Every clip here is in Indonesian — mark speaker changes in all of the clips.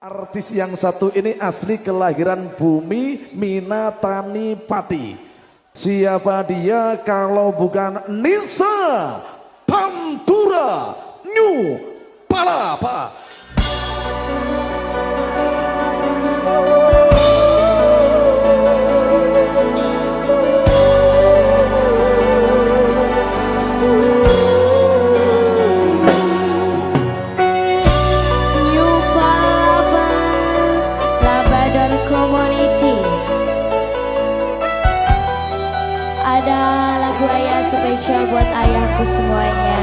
Speaker 1: Artis yang satu ini asli kelahiran bumi Minatani Pati. Siapa dia kalau bukan Nisa Pantura New Palapa.
Speaker 2: Ador Community Ada lagu ayah spesial buat ayahku semuanya.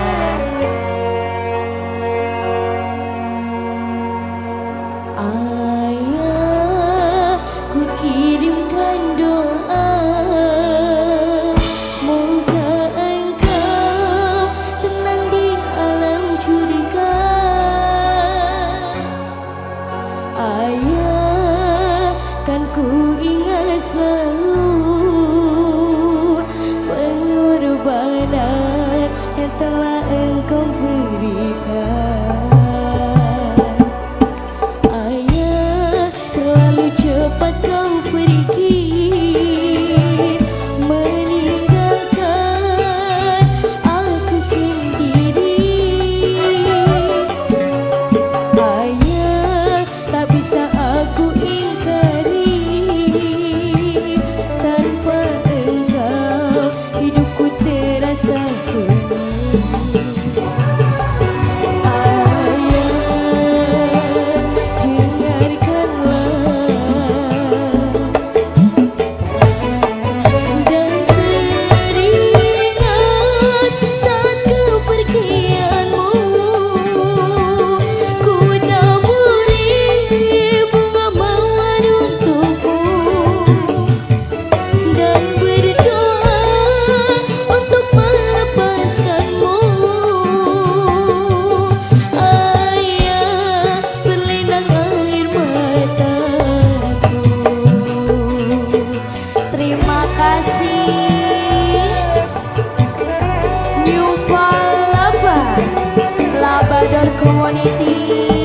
Speaker 2: telah engkau beri Jor Community.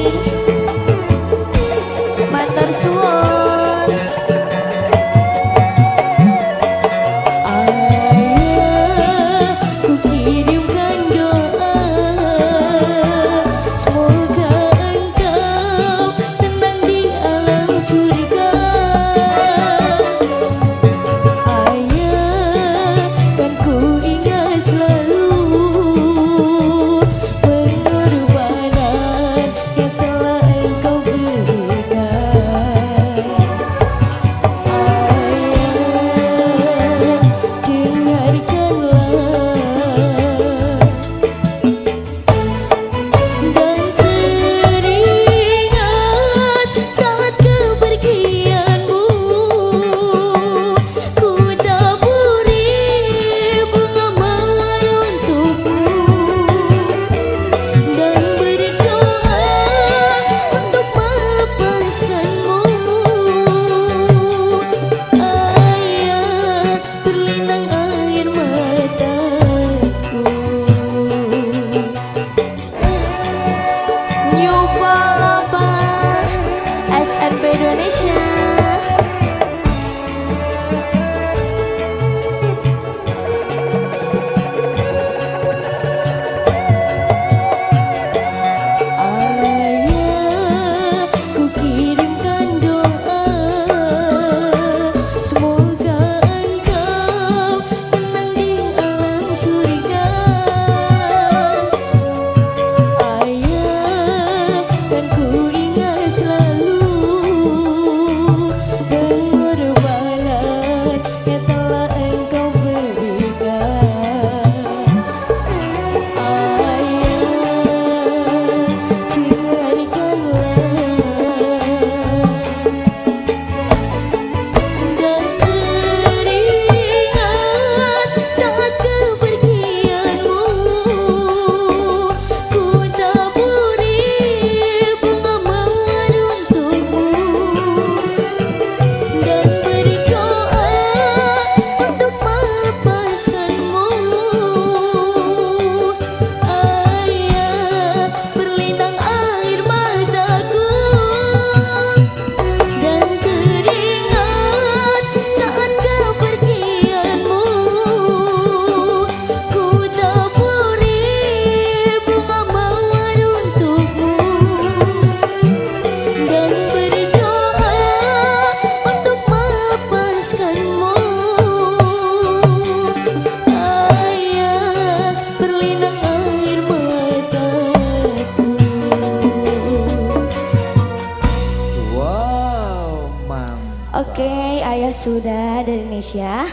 Speaker 3: Oke, ayah sudah dari Indonesia.